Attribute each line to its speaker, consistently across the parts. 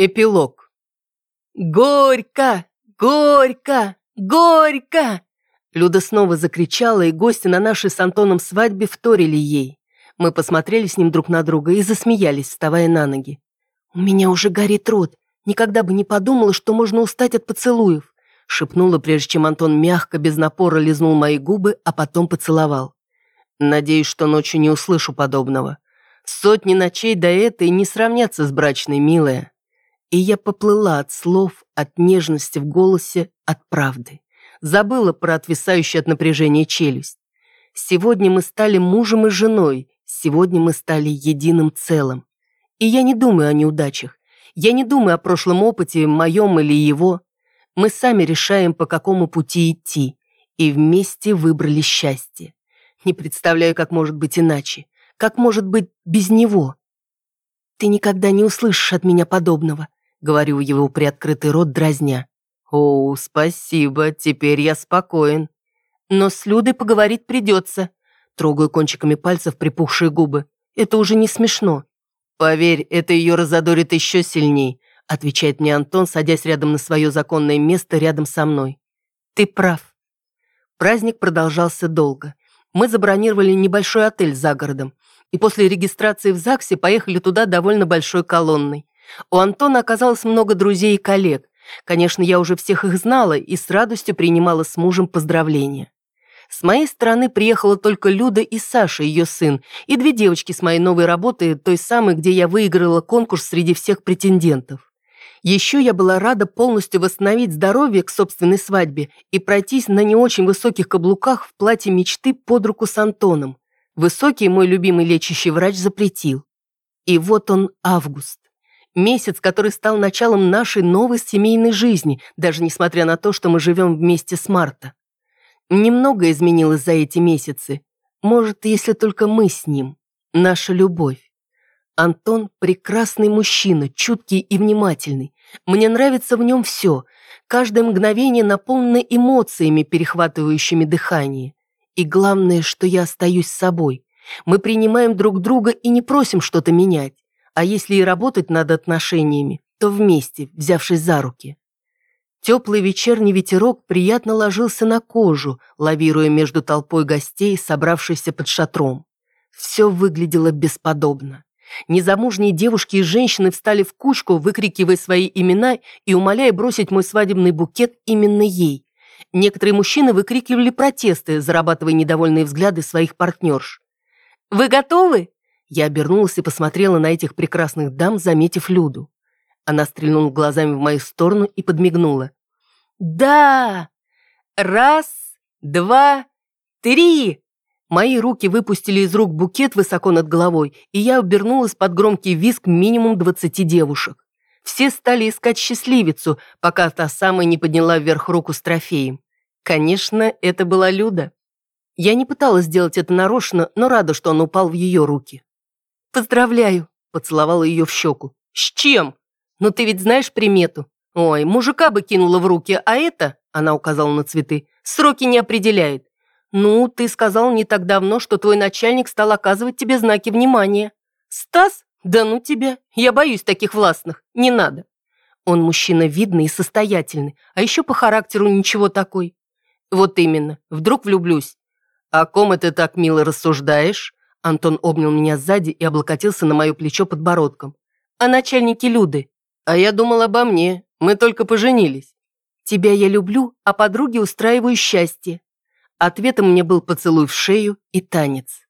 Speaker 1: Эпилог. «Горько! Горько! Горько!» Люда снова закричала, и гости на нашей с Антоном свадьбе вторили ей. Мы посмотрели с ним друг на друга и засмеялись, вставая на ноги. «У меня уже горит рот. Никогда бы не подумала, что можно устать от поцелуев», шепнула, прежде чем Антон мягко, без напора лизнул мои губы, а потом поцеловал. «Надеюсь, что ночью не услышу подобного. Сотни ночей до этой не сравнятся с брачной, милая». И я поплыла от слов, от нежности в голосе, от правды. Забыла про отвисающую от напряжения челюсть. Сегодня мы стали мужем и женой, сегодня мы стали единым целым. И я не думаю о неудачах. Я не думаю о прошлом опыте, моем или его. Мы сами решаем, по какому пути идти. И вместе выбрали счастье. Не представляю, как может быть иначе. Как может быть без него? Ты никогда не услышишь от меня подобного. Говорю его приоткрытый рот, дразня. «О, спасибо, теперь я спокоен». «Но с Людой поговорить придется». Трогаю кончиками пальцев припухшие губы. «Это уже не смешно». «Поверь, это ее разодорит еще сильней», отвечает мне Антон, садясь рядом на свое законное место рядом со мной. «Ты прав». Праздник продолжался долго. Мы забронировали небольшой отель за городом, и после регистрации в ЗАГСе поехали туда довольно большой колонной. У Антона оказалось много друзей и коллег. Конечно, я уже всех их знала и с радостью принимала с мужем поздравления. С моей стороны приехала только Люда и Саша, ее сын, и две девочки с моей новой работы, той самой, где я выиграла конкурс среди всех претендентов. Еще я была рада полностью восстановить здоровье к собственной свадьбе и пройтись на не очень высоких каблуках в платье мечты под руку с Антоном. Высокий мой любимый лечащий врач запретил. И вот он август. Месяц, который стал началом нашей новой семейной жизни, даже несмотря на то, что мы живем вместе с Марта. Немного изменилось за эти месяцы. Может, если только мы с ним. Наша любовь. Антон – прекрасный мужчина, чуткий и внимательный. Мне нравится в нем все. Каждое мгновение наполнено эмоциями, перехватывающими дыхание. И главное, что я остаюсь собой. Мы принимаем друг друга и не просим что-то менять. А если и работать над отношениями, то вместе, взявшись за руки. Теплый вечерний ветерок приятно ложился на кожу, лавируя между толпой гостей, собравшейся под шатром. Все выглядело бесподобно. Незамужние девушки и женщины встали в кучку, выкрикивая свои имена и умоляя бросить мой свадебный букет именно ей. Некоторые мужчины выкрикивали протесты, зарабатывая недовольные взгляды своих партнерш. «Вы готовы?» Я обернулась и посмотрела на этих прекрасных дам, заметив Люду. Она стрельнула глазами в мою сторону и подмигнула. «Да! Раз, два, три!» Мои руки выпустили из рук букет высоко над головой, и я обернулась под громкий визг минимум двадцати девушек. Все стали искать счастливицу, пока та самая не подняла вверх руку с трофеем. Конечно, это была Люда. Я не пыталась сделать это нарочно, но рада, что он упал в ее руки. «Поздравляю», – поцеловала ее в щеку. «С чем? Ну ты ведь знаешь примету. Ой, мужика бы кинула в руки, а это, она указала на цветы, сроки не определяет. Ну, ты сказал не так давно, что твой начальник стал оказывать тебе знаки внимания. Стас? Да ну тебя, я боюсь таких властных, не надо. Он мужчина видный и состоятельный, а еще по характеру ничего такой. Вот именно, вдруг влюблюсь. О ком это так мило рассуждаешь? Антон обнял меня сзади и облокотился на мое плечо подбородком. «О начальнике Люды. А я думал обо мне. Мы только поженились. Тебя я люблю, а подруге устраиваю счастье». Ответом мне был поцелуй в шею и танец.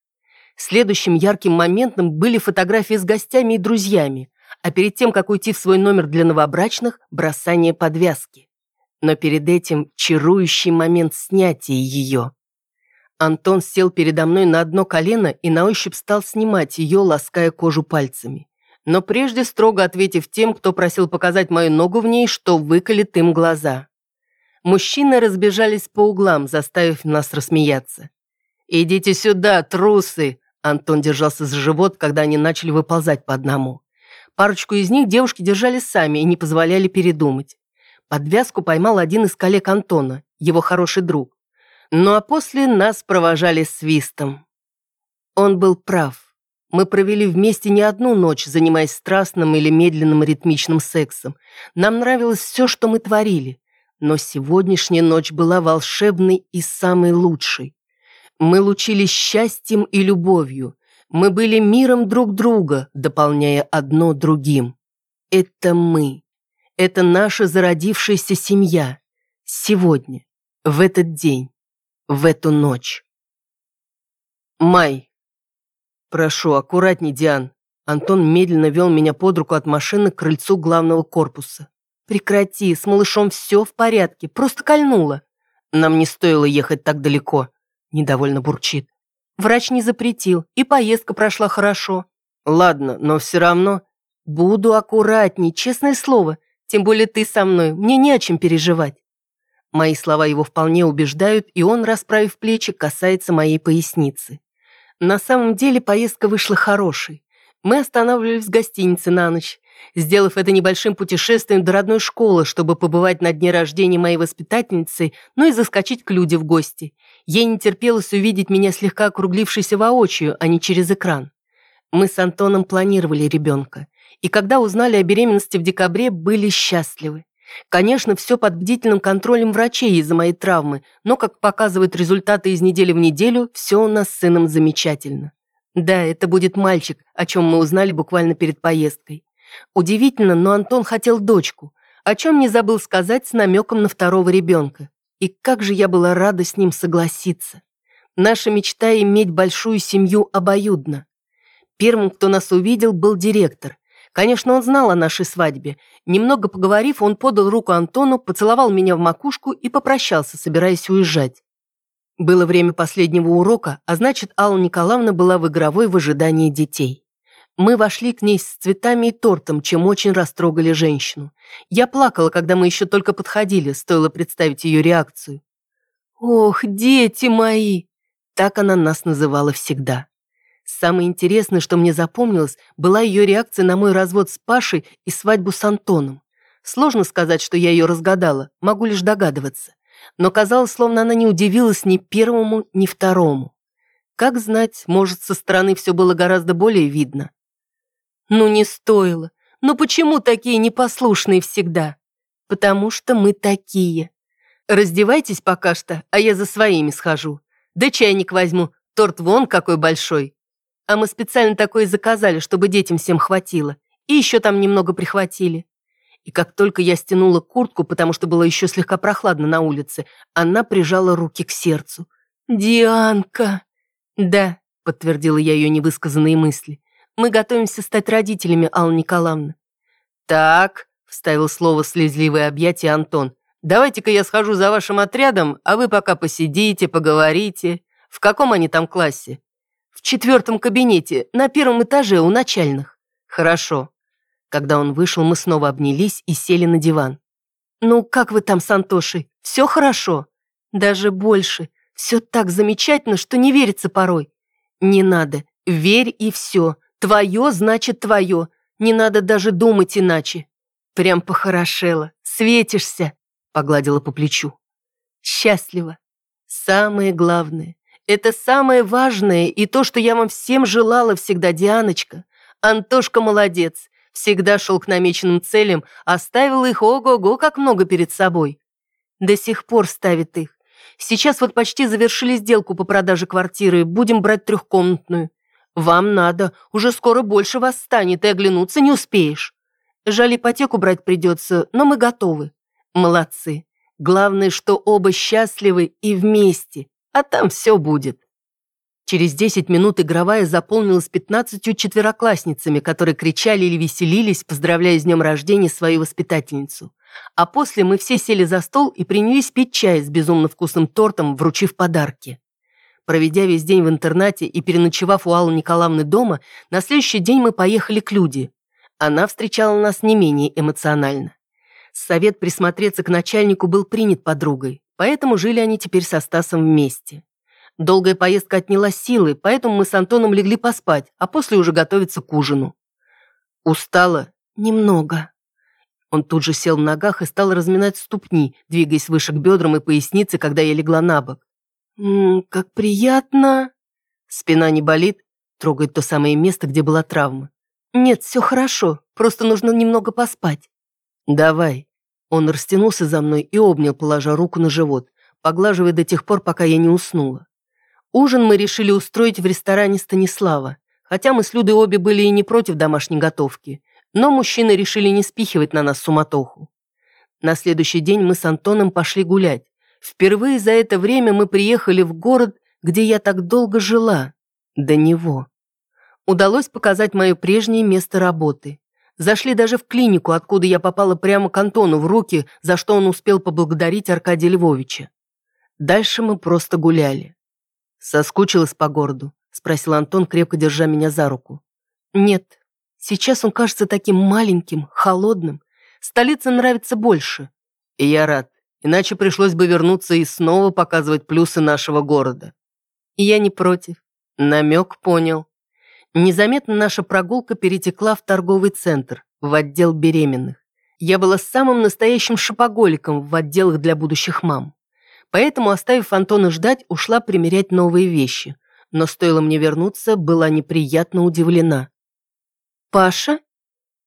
Speaker 1: Следующим ярким моментом были фотографии с гостями и друзьями, а перед тем, как уйти в свой номер для новобрачных, бросание подвязки. Но перед этим чарующий момент снятия ее. Антон сел передо мной на одно колено и на ощупь стал снимать ее, лаская кожу пальцами. Но прежде строго ответив тем, кто просил показать мою ногу в ней, что выколет им глаза. Мужчины разбежались по углам, заставив нас рассмеяться. «Идите сюда, трусы!» Антон держался за живот, когда они начали выползать по одному. Парочку из них девушки держали сами и не позволяли передумать. Подвязку поймал один из коллег Антона, его хороший друг. Ну а после нас провожали свистом. Он был прав. Мы провели вместе не одну ночь, занимаясь страстным или медленным ритмичным сексом. Нам нравилось все, что мы творили. Но сегодняшняя ночь была волшебной и самой лучшей. Мы лучились счастьем и любовью. Мы были миром друг друга, дополняя одно другим. Это мы. Это наша зародившаяся семья. Сегодня, в этот день, в эту ночь. Май. Прошу, аккуратней, Диан. Антон медленно вел меня под руку от машины к крыльцу главного корпуса. Прекрати, с малышом все в порядке, просто кольнуло. Нам не стоило ехать так далеко. Недовольно бурчит. Врач не запретил, и поездка прошла хорошо. Ладно, но все равно... Буду аккуратней, честное слово. Тем более ты со мной, мне не о чем переживать. Мои слова его вполне убеждают, и он, расправив плечи, касается моей поясницы. На самом деле поездка вышла хорошей. Мы останавливались в гостинице на ночь, сделав это небольшим путешествием до родной школы, чтобы побывать на дне рождения моей воспитательницы, ну и заскочить к Люде в гости. Ей не терпелось увидеть меня слегка округлившейся воочию, а не через экран. Мы с Антоном планировали ребенка, и когда узнали о беременности в декабре, были счастливы. Конечно, все под бдительным контролем врачей из-за моей травмы, но, как показывают результаты из недели в неделю, все у нас с сыном замечательно. Да, это будет мальчик, о чем мы узнали буквально перед поездкой. Удивительно, но Антон хотел дочку, о чем не забыл сказать с намеком на второго ребенка. И как же я была рада с ним согласиться. Наша мечта иметь большую семью обоюдно. Первым, кто нас увидел, был директор. Конечно, он знал о нашей свадьбе. Немного поговорив, он подал руку Антону, поцеловал меня в макушку и попрощался, собираясь уезжать. Было время последнего урока, а значит, Алла Николаевна была в игровой в ожидании детей. Мы вошли к ней с цветами и тортом, чем очень растрогали женщину. Я плакала, когда мы еще только подходили, стоило представить ее реакцию. «Ох, дети мои!» Так она нас называла всегда. Самое интересное, что мне запомнилось, была ее реакция на мой развод с Пашей и свадьбу с Антоном. Сложно сказать, что я ее разгадала, могу лишь догадываться. Но казалось, словно она не удивилась ни первому, ни второму. Как знать, может, со стороны все было гораздо более видно. Ну не стоило. Ну почему такие непослушные всегда? Потому что мы такие. Раздевайтесь пока что, а я за своими схожу. Да чайник возьму, торт вон какой большой. А мы специально такое заказали, чтобы детям всем хватило. И еще там немного прихватили. И как только я стянула куртку, потому что было еще слегка прохладно на улице, она прижала руки к сердцу. «Дианка!» «Да», — подтвердила я ее невысказанные мысли. «Мы готовимся стать родителями, Алла Николаевна». «Так», — вставил слово слезливое объятие Антон. «Давайте-ка я схожу за вашим отрядом, а вы пока посидите, поговорите. В каком они там классе?» В четвертом кабинете, на первом этаже у начальных. Хорошо. Когда он вышел, мы снова обнялись и сели на диван. Ну, как вы там с Антошей? Все хорошо? Даже больше. Все так замечательно, что не верится порой. Не надо. Верь и все. Твое значит твое. Не надо даже думать иначе. Прям похорошело. Светишься. Погладила по плечу. Счастливо. Самое главное. Это самое важное и то, что я вам всем желала всегда, Дианочка. Антошка молодец, всегда шел к намеченным целям, оставил их ого-го как много перед собой. До сих пор ставит их. Сейчас вот почти завершили сделку по продаже квартиры, будем брать трехкомнатную. Вам надо, уже скоро больше вас станет, и оглянуться не успеешь. Жаль, ипотеку брать придется, но мы готовы. Молодцы. Главное, что оба счастливы и вместе а там все будет. Через 10 минут игровая заполнилась 15 четвероклассницами, которые кричали или веселились, поздравляя с днем рождения свою воспитательницу. А после мы все сели за стол и принялись пить чай с безумно вкусным тортом, вручив подарки. Проведя весь день в интернате и переночевав у Аллы Николаевны дома, на следующий день мы поехали к Люде. Она встречала нас не менее эмоционально. Совет присмотреться к начальнику был принят подругой. Поэтому жили они теперь со Стасом вместе. Долгая поездка отняла силы, поэтому мы с Антоном легли поспать, а после уже готовиться к ужину. Устала? Немного. Он тут же сел в ногах и стал разминать ступни, двигаясь выше к бедрам и пояснице, когда я легла на бок. «Ммм, как приятно!» Спина не болит? трогает то самое место, где была травма. «Нет, все хорошо, просто нужно немного поспать». «Давай». Он растянулся за мной и обнял, положа руку на живот, поглаживая до тех пор, пока я не уснула. Ужин мы решили устроить в ресторане Станислава, хотя мы с Людой обе были и не против домашней готовки, но мужчины решили не спихивать на нас суматоху. На следующий день мы с Антоном пошли гулять. Впервые за это время мы приехали в город, где я так долго жила, до него. Удалось показать мое прежнее место работы. Зашли даже в клинику, откуда я попала прямо к Антону в руки, за что он успел поблагодарить Аркадия Львовича. Дальше мы просто гуляли. «Соскучилась по городу?» – спросил Антон, крепко держа меня за руку. «Нет, сейчас он кажется таким маленьким, холодным. Столица нравится больше». «И я рад, иначе пришлось бы вернуться и снова показывать плюсы нашего города». «Я не против». Намек понял. Незаметно наша прогулка перетекла в торговый центр, в отдел беременных. Я была самым настоящим шопоголиком в отделах для будущих мам. Поэтому, оставив Антона ждать, ушла примерять новые вещи. Но стоило мне вернуться, была неприятно удивлена. «Паша?»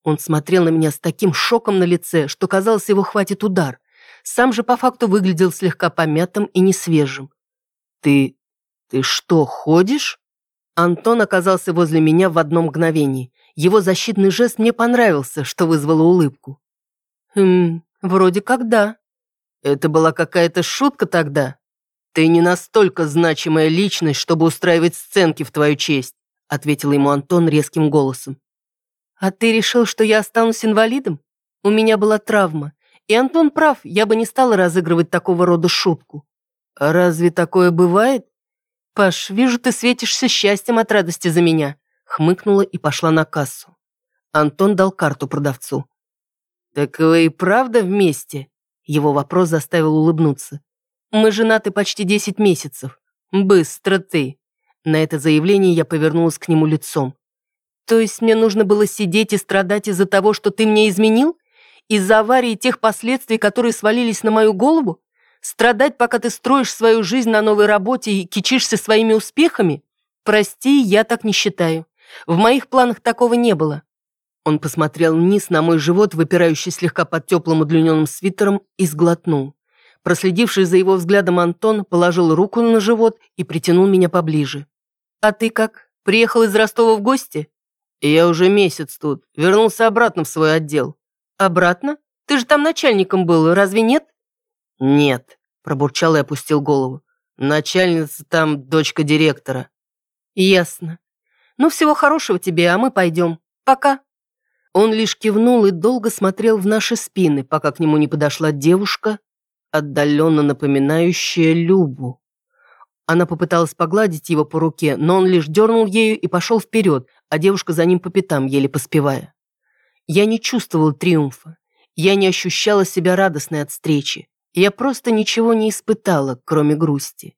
Speaker 1: Он смотрел на меня с таким шоком на лице, что казалось, его хватит удар. Сам же по факту выглядел слегка помятым и несвежим. «Ты... ты что, ходишь?» Антон оказался возле меня в одно мгновение. Его защитный жест мне понравился, что вызвало улыбку. «Хм, вроде как да». «Это была какая-то шутка тогда?» «Ты не настолько значимая личность, чтобы устраивать сценки в твою честь», ответил ему Антон резким голосом. «А ты решил, что я останусь инвалидом? У меня была травма. И Антон прав, я бы не стала разыгрывать такого рода шутку». «А разве такое бывает?» «Паш, вижу, ты светишься счастьем от радости за меня», хмыкнула и пошла на кассу. Антон дал карту продавцу. «Так вы и правда вместе?» Его вопрос заставил улыбнуться. «Мы женаты почти десять месяцев. Быстро ты!» На это заявление я повернулась к нему лицом. «То есть мне нужно было сидеть и страдать из-за того, что ты мне изменил? Из-за аварии и тех последствий, которые свалились на мою голову? Страдать, пока ты строишь свою жизнь на новой работе и кичишься своими успехами? Прости, я так не считаю. В моих планах такого не было». Он посмотрел вниз на мой живот, выпирающий слегка под теплым удлиненным свитером, и сглотнул. Проследивший за его взглядом Антон положил руку на живот и притянул меня поближе. «А ты как? Приехал из Ростова в гости?» «Я уже месяц тут. Вернулся обратно в свой отдел». «Обратно? Ты же там начальником был, разве нет?» «Нет», – пробурчал и опустил голову. «Начальница там дочка директора». «Ясно. Ну, всего хорошего тебе, а мы пойдем. Пока». Он лишь кивнул и долго смотрел в наши спины, пока к нему не подошла девушка, отдаленно напоминающая Любу. Она попыталась погладить его по руке, но он лишь дернул ею и пошел вперед, а девушка за ним по пятам, еле поспевая. Я не чувствовал триумфа. Я не ощущала себя радостной от встречи. Я просто ничего не испытала, кроме грусти.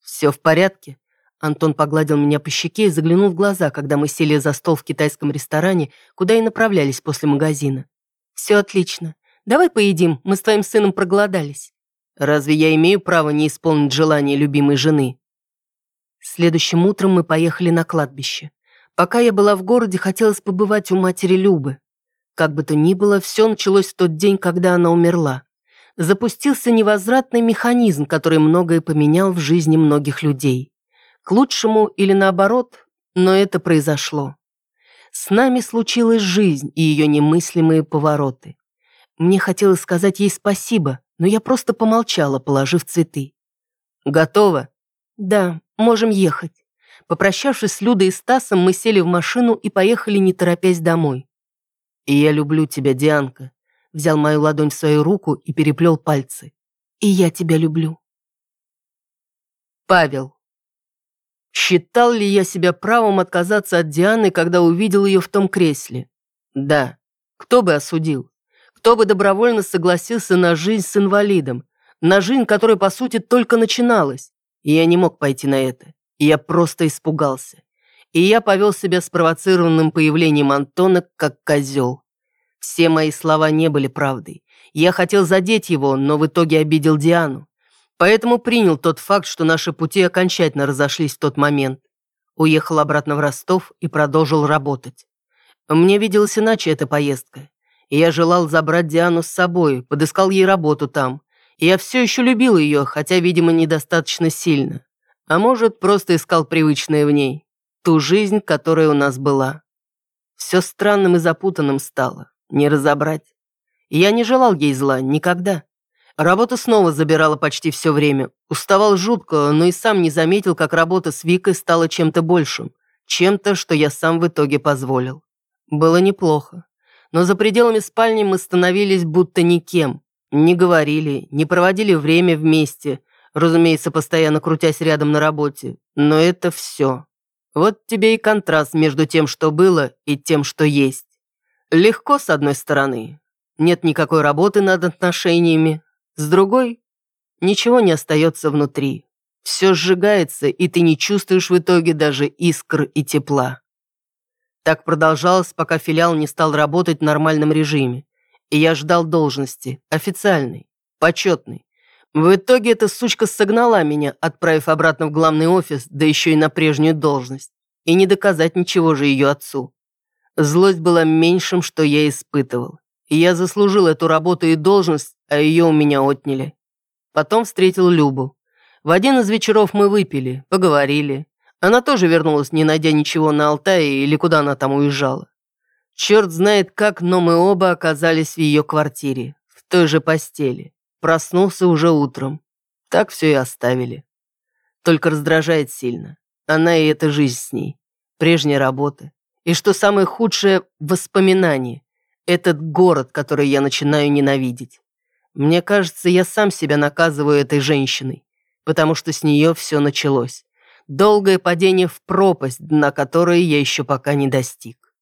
Speaker 1: «Все в порядке?» Антон погладил меня по щеке и заглянул в глаза, когда мы сели за стол в китайском ресторане, куда и направлялись после магазина. «Все отлично. Давай поедим, мы с твоим сыном проголодались». «Разве я имею право не исполнить желание любимой жены?» Следующим утром мы поехали на кладбище. Пока я была в городе, хотелось побывать у матери Любы. Как бы то ни было, все началось в тот день, когда она умерла запустился невозвратный механизм, который многое поменял в жизни многих людей. К лучшему или наоборот, но это произошло. С нами случилась жизнь и ее немыслимые повороты. Мне хотелось сказать ей спасибо, но я просто помолчала, положив цветы. «Готово?» «Да, можем ехать». Попрощавшись с Людой и Стасом, мы сели в машину и поехали, не торопясь, домой. «И я люблю тебя, Дианка», взял мою ладонь в свою руку и переплел пальцы. «И я тебя люблю». Павел. Считал ли я себя правом отказаться от Дианы, когда увидел ее в том кресле? Да. Кто бы осудил? Кто бы добровольно согласился на жизнь с инвалидом? На жизнь, которая, по сути, только начиналась? И я не мог пойти на это. И я просто испугался. И я повел себя спровоцированным появлением Антона как козел. Все мои слова не были правдой. Я хотел задеть его, но в итоге обидел Диану. Поэтому принял тот факт, что наши пути окончательно разошлись в тот момент. Уехал обратно в Ростов и продолжил работать. Мне виделась иначе эта поездка. Я желал забрать Диану с собой, подыскал ей работу там. Я все еще любил ее, хотя, видимо, недостаточно сильно. А может, просто искал привычное в ней. Ту жизнь, которая у нас была. Все странным и запутанным стало. Не разобрать. Я не желал ей зла никогда. Работа снова забирала почти все время. Уставал жутко, но и сам не заметил, как работа с Викой стала чем-то большим. Чем-то, что я сам в итоге позволил. Было неплохо. Но за пределами спальни мы становились будто никем. Не говорили, не проводили время вместе, разумеется, постоянно крутясь рядом на работе. Но это все. Вот тебе и контраст между тем, что было, и тем, что есть. Легко, с одной стороны. Нет никакой работы над отношениями, с другой, ничего не остается внутри. Все сжигается, и ты не чувствуешь в итоге даже искр и тепла. Так продолжалось, пока филиал не стал работать в нормальном режиме. И я ждал должности, официальной, почетной. В итоге эта сучка согнала меня, отправив обратно в главный офис, да еще и на прежнюю должность. И не доказать ничего же ее отцу. Злость была меньшим, что я испытывал. Я заслужил эту работу и должность, а ее у меня отняли. Потом встретил Любу. В один из вечеров мы выпили, поговорили. Она тоже вернулась, не найдя ничего на Алтае или куда она там уезжала. Черт знает как, но мы оба оказались в ее квартире, в той же постели. Проснулся уже утром. Так все и оставили. Только раздражает сильно. Она и эта жизнь с ней. Прежняя работа. И что самое худшее – воспоминания. Этот город, который я начинаю ненавидеть. Мне кажется, я сам себя наказываю этой женщиной, потому что с нее все началось. Долгое падение в пропасть, на которой я еще пока не достиг.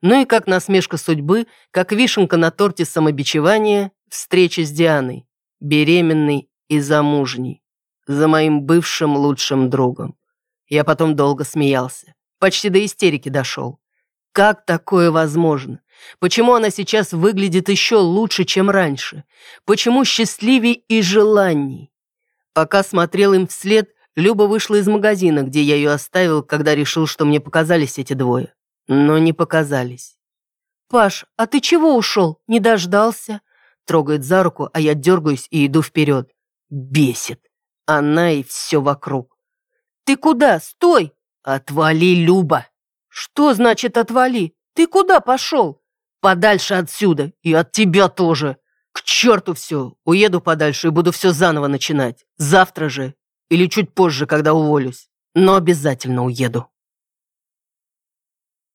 Speaker 1: Ну и как насмешка судьбы, как вишенка на торте самобичевания, встреча с Дианой, беременной и замужней, за моим бывшим лучшим другом. Я потом долго смеялся, почти до истерики дошел. Как такое возможно? Почему она сейчас выглядит еще лучше, чем раньше? Почему счастливее и желанней? Пока смотрел им вслед, Люба вышла из магазина, где я ее оставил, когда решил, что мне показались эти двое. Но не показались. «Паш, а ты чего ушел? Не дождался?» Трогает за руку, а я дергаюсь и иду вперед. Бесит. Она и все вокруг. «Ты куда? Стой!» «Отвали, Люба!» «Что значит отвали? Ты куда пошел?» Подальше отсюда. И от тебя тоже. К черту все. Уеду подальше и буду все заново начинать. Завтра же. Или чуть позже, когда уволюсь. Но обязательно уеду.